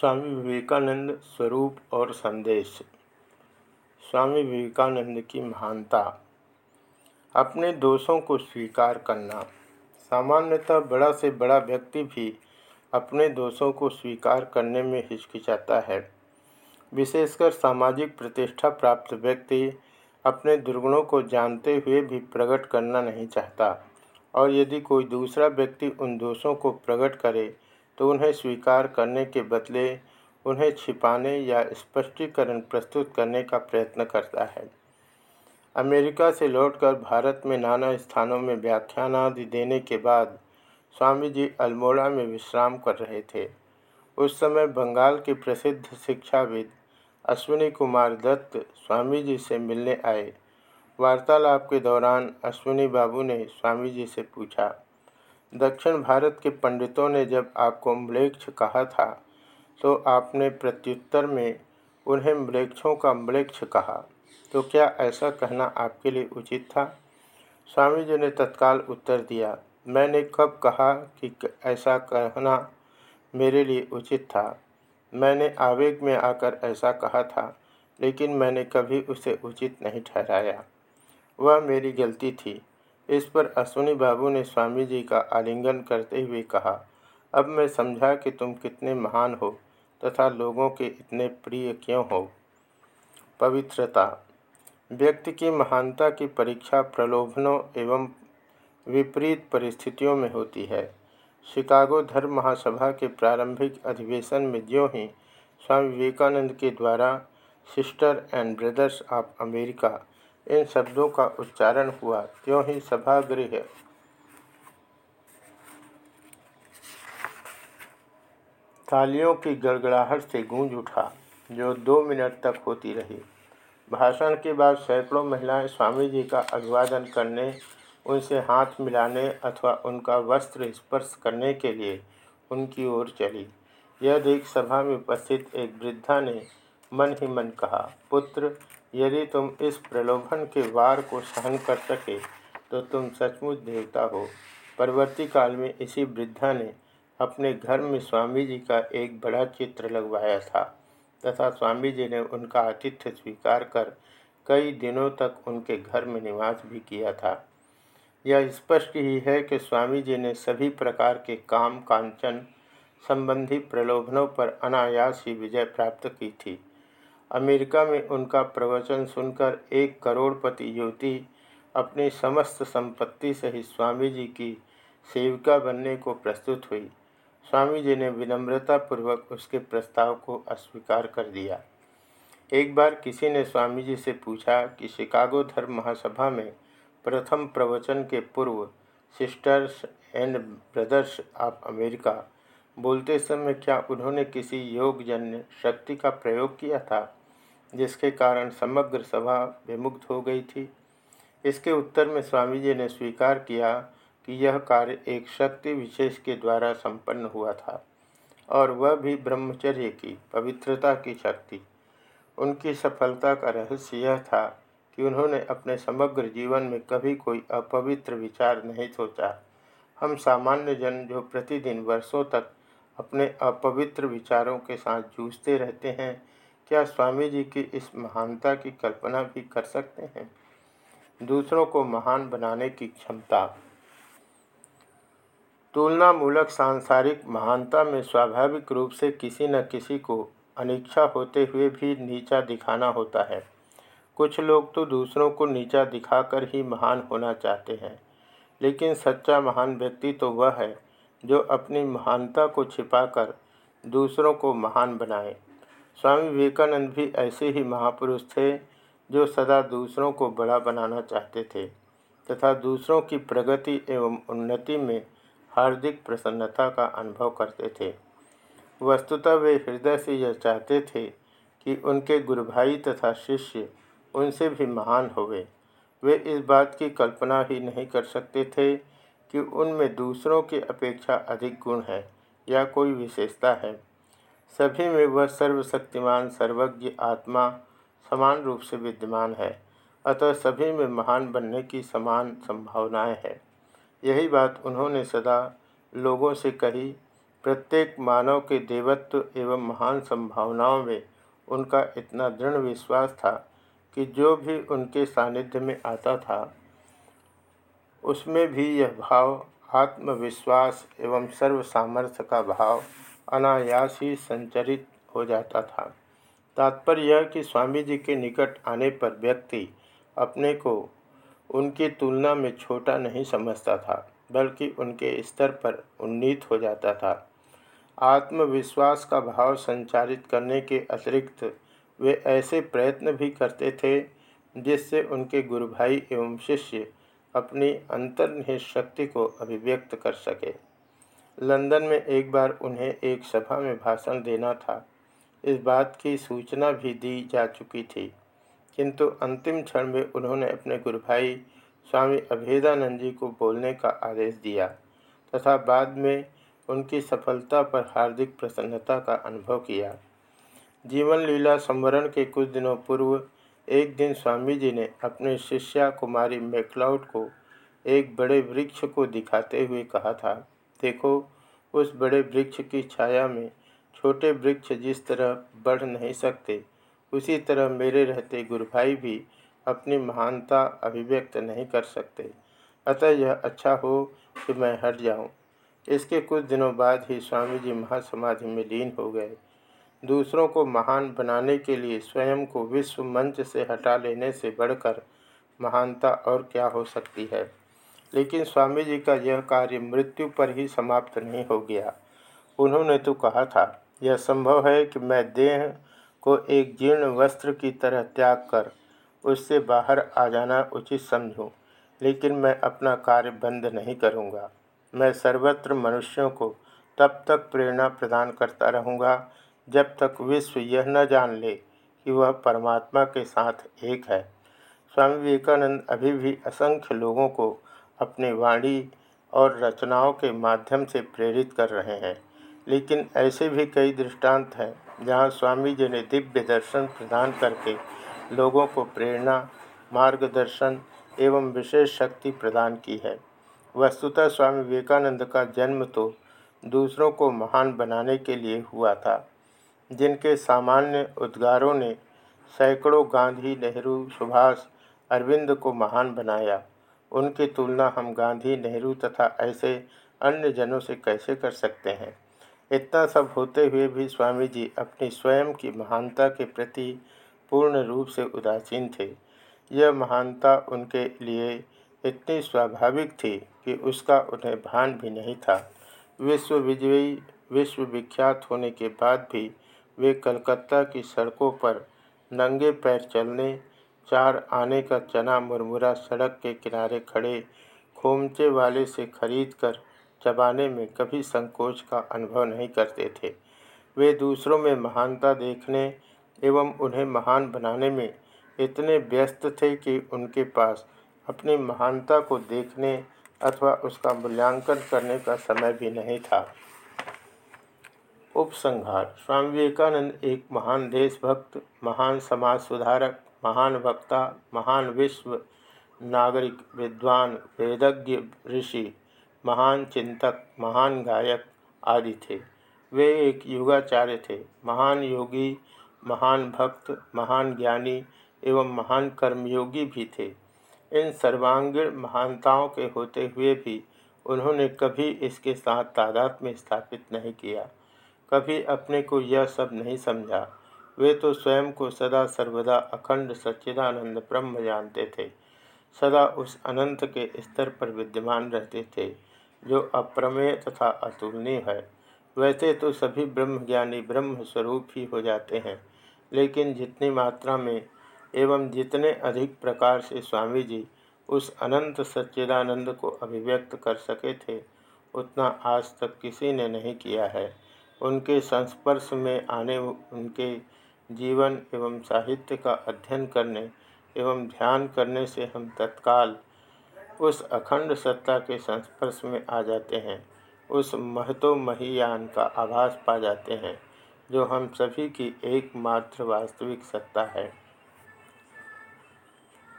स्वामी विवेकानंद स्वरूप और संदेश। स्वामी विवेकानंद की महानता। अपने दोषों को स्वीकार करना। सामान्यतः बड़ा से बड़ा व्यक्ति भी अपने दोषों को स्वीकार करने में हिचकिचाता है। विशेषकर सामाजिक प्रतिष्ठा प्राप्त व्यक्ति अपने दुर्गुणों को जानते हुए भी प्रकट करना नहीं चाहता। और यदि कोई दूसरा व्यक्ति उन दोषों को प्रकट करे तो उन्हें स्वीकार करने के बदले उन्हें छिपाने या स्पष्टीकरण प्रस्तुत करने का प्रयत्न करता है। अमेरिका से लौटकर भारत में नाना स्थानों में व्याख्यान आदि देने के बाद स्वामी जी अल्मोड़ा में विश्राम कर रहे थे। उस समय बंगाल के प्रसिद्ध शिक्षाविद अश्विनी कुमार दत्त स्वामी जी से मिलने आए। वार्तालाप के दौरान अश्विनी बाबू ने स्वामी जी से पूछा दक्षिण भारत के पंडितों ने जब आपको म्लेक्ष कहा था तो आपने प्रत्युत्तर में उन्हें म्लेक्षों का म्लेक्ष कहा। तो क्या ऐसा कहना आपके लिए उचित था? स्वामी जी ने तत्काल उत्तर दिया, मैंने कब कहा कि, ऐसा कहना मेरे लिए उचित था? मैंने आवेग में आकर ऐसा कहा था, लेकिन मैंने कभी उसे उचित नहीं ठहराया। वह मेरी गलती थी। इस पर अश्विनी बाबू ने स्वामी जी का आलिंगन करते हुए कहा, अब मैं समझा कि तुम कितने महान हो तथा लोगों के इतने प्रिय क्यों हो। पवित्रता, व्यक्ति की महानता की परीक्षा प्रलोभनों एवं विपरीत परिस्थितियों में होती है। शिकागो धर्म महासभा के प्रारंभिक अधिवेशन में ज्यों ही स्वामी विवेकानंद के द्वारा sister and brothers of America इन शब्दों का उच्चारण हुआ त्यों ही सभागृह? तालियों की गड़गड़ाहट से गूंज उठा, जो दो मिनट तक होती रही। भाषण के बाद सैकड़ों महिलाएँ स्वामी जी का अभिवादन करने, उनसे हाथ मिलाने अथवा उनका वस्त्र स्पर्श करने के लिए उनकी ओर चली। यह देख सभा में उपस्थित एक वृद्धा ने मन ही मन कहा, पुत्र यदि तुम इस प्रलोभन के वार को सहन कर सके तो तुम सचमुच देवता हो। परवर्ती काल में इसी वृद्धा ने अपने घर में स्वामी जी का एक बड़ा चित्र लगवाया था, तथा स्वामी जी ने उनका आतिथ्य स्वीकार कर कई दिनों तक उनके घर में निवास भी किया था। यह स्पष्ट ही है कि स्वामी जी ने सभी प्रकार के काम, कांचन संबंधी प्रलोभनों पर अनायास ही विजय प्राप्त की थी। अमेरिका में उनका प्रवचन सुनकर एक करोड़पति युवती अपनी समस्त संपत्ति सहित स्वामी जी की सेविका बनने को प्रस्तुत हुई। स्वामी जी ने विनम्रतापूर्वक उसके प्रस्ताव को अस्वीकार कर दिया। एक बार किसी ने स्वामी जी से पूछा कि शिकागो धर्म महासभा में प्रथम प्रवचन के पूर्व, sisters and brothers of America, बोलते समय क्या उन्होंने किसी योगजन्य शक्ति का प्रयोग किया था? जिसके कारण समग्र सभा विमुग्ध हो गई थी। इसके उत्तर में स्वामी जी ने स्वीकार किया कि यह कार्य एक शक्ति विशेष के द्वारा संपन्न हुआ था और वह भी ब्रह्मचर्य की, पवित्रता की शक्ति। उनकी सफलता का रहस्य यह था कि उन्होंने अपने समग्र जीवन में कभी कोई अपवित्र विचार नहीं सोचा। हम सामान्य जन जो प्रतिदिन वर्षों तक अपने अपवित्र विचारों के साथ जूझते रहते हैं क्या स्वामी जी की इस महानता की कल्पना भी कर सकते हैं? दूसरों को महान बनाने की क्षमता। तुलनामूलक सांसारिक महानता में स्वाभाविक रूप से किसी न किसी को अनिच्छा होते हुए भी नीचा दिखाना होता है। कुछ लोग तो दूसरों को नीचा दिखाकर ही महान होना चाहते हैं। लेकिन सच्चा महान व्यक्ति तो वह है जो अपनी महानता को छिपाकर दूसरों को महान बनाए। स्वामी विवेकानंद भी ऐसे ही महापुरुष थे, जो सदा दूसरों को बड़ा बनाना चाहते थे, तथा दूसरों की प्रगति एवं उन्नति में हार्दिक प्रसन्नता का अनुभव करते थे। वस्तुतः वे हृदय से यह चाहते थे कि उनके गुरु भाई तथा शिष्य उनसे भी महान होवे। वे इस बात की कल्पना ही नहीं कर सकते थे कि उनमें दूसरों की अपेक्षा अधिक गुण है या कोई विशेषता है। सभी में वह सर्वशक्तिमान, सर्वज्ञ आत्मा समान रूप से विद्यमान है। अतः सभी में महान बनने की समान संभावनाएँ हैं। यही बात उन्होंने सदा लोगों से कही। प्रत्येक मानव के देवत्व एवं महान संभावनाओं में उनका इतना दृढ़ विश्वास था कि जो भी उनके सानिध्य में आता था, उसमें भी यह भाव, आत्मविश्वास एवं सर्व सामर्थ्य का भाव अनायास ही संचरित हो जाता था। तात्पर्य यह कि स्वामी जी के निकट आने पर व्यक्ति अपने को उनकी तुलना में छोटा नहीं समझता था, बल्कि उनके स्तर पर उन्नीत हो जाता था। आत्मविश्वास का भाव संचारित करने के अतिरिक्त वे ऐसे प्रयत्न भी करते थे, जिससे उनके गुरु भाई एवं शिष्य अपनी अंतर्निहित शक्ति को अभिव्यक्त कर सके। लंदन में एक बार उन्हें एक सभा में भाषण देना था। इस बात की सूचना भी दी जा चुकी थी। किंतु अंतिम क्षण में उन्होंने अपने गुरु भाई स्वामी अभेदानंद जी को बोलने का आदेश दिया तथा बाद में उनकी सफलता पर हार्दिक प्रसन्नता का अनुभव किया। जीवन लीला संवरण के कुछ दिनों पूर्व एक दिन स्वामी जी ने अपने शिष्या कुमारी मैकलाउड को एक बड़े वृक्ष को दिखाते हुए कहा था देखो, उस बड़े वृक्ष की छाया में छोटे वृक्ष जिस तरह बढ़ नहीं सकते, उसी तरह मेरे रहते गुरु भाई भी अपनी महानता अभिव्यक्त नहीं कर सकते। अतः यह अच्छा हो कि मैं हट जाऊँ। इसके कुछ दिनों बाद ही स्वामी जी महासमाधि में लीन हो गए। दूसरों को महान बनाने के लिए स्वयं को विश्व मंच से हटा लेने से बढ़कर महानता और क्या हो सकती है? लेकिन स्वामी जी का यह कार्य मृत्यु पर ही समाप्त नहीं हो गया उन्होंने तो कहा था यह संभव है कि मैं देह को एक जीर्ण वस्त्र की तरह त्याग कर उससे बाहर आ जाना उचित समझूं, लेकिन मैं अपना कार्य बंद नहीं करूँगा। मैं सर्वत्र मनुष्यों को तब तक प्रेरणा प्रदान करता रहूँगा जब तक विश्व यह न जान ले कि वह परमात्मा के साथ एक है स्वामी विवेकानंद अभी भी असंख्य लोगों को अपनी वाणी और रचनाओं के माध्यम से प्रेरित कर रहे हैं। लेकिन ऐसे भी कई दृष्टांत हैं, जहाँ स्वामी जी ने दिव्य दर्शन प्रदान करके लोगों को प्रेरणा, मार्गदर्शन एवं विशेष शक्ति प्रदान की है। वस्तुतः स्वामी विवेकानंद का जन्म तो दूसरों को महान बनाने के लिए हुआ था, जिनके सामान्य उद्गारों ने सैकड़ों गांधी, नेहरू, सुभाष, अरविंद को महान बनाया। उनकी तुलना हम गांधी, नेहरू तथा ऐसे अन्य जनों से कैसे कर सकते हैं? इतना सब होते हुए भी स्वामी जी अपनी स्वयं की महानता के प्रति पूर्ण रूप से उदासीन थे। यह महानता उनके लिए इतनी स्वाभाविक थी कि उसका उन्हें भान भी नहीं था। विश्व विजयी विश्व विख्यात होने के बाद भी वे कलकत्ता की सड़कों पर नंगे पैर चलने चार आने का चना मुरमुरा सड़क के किनारे खड़े खोमचे वाले से खरीद कर चबाने में कभी संकोच का अनुभव नहीं करते थे। वे दूसरों में महानता देखने एवं उन्हें महान बनाने में इतने व्यस्त थे कि उनके पास अपनी महानता को देखने अथवा उसका मूल्यांकन करने का समय भी नहीं था। उपसंहार, स्वामी विवेकानंद एक महान देशभक्त, महान समाज सुधारक महान वक्ता, महान विश्व नागरिक, विद्वान, वेदज्ञ, ऋषि, महान चिंतक, महान गायक आदि थे। वे एक युगाचार्य थे। महान योगी, महान भक्त, महान ज्ञानी एवं महान कर्मयोगी भी थे। इन सर्वांगीण महानताओं के होते हुए भी उन्होंने कभी इसके साथ तादाद में स्थापित नहीं किया। कभी अपने को यह सब नहीं समझा। वे तो स्वयं को सदा सर्वदा अखंड सच्चिदानंद ब्रह्म जानते थे। सदा उस अनंत के स्तर पर विद्यमान रहते थे, जो अप्रमेय तथा अतुलनीय है। वैसे तो सभी ब्रह्मज्ञानी ब्रह्म स्वरूप ही हो जाते हैं, लेकिन जितनी मात्रा में एवं जितने अधिक प्रकार से स्वामी जी उस अनंत सच्चिदानंद को अभिव्यक्त कर सके थे, उतना आज तक किसी ने नहीं किया है। उनके संस्पर्श में आने उनके जीवन एवं साहित्य का अध्ययन करने एवं ध्यान करने से हम तत्काल उस अखंड सत्ता के संस्पर्श में आ जाते हैं। उस महतो महियान का आभास पा जाते हैं, जो हम सभी की एकमात्र वास्तविक सत्ता है।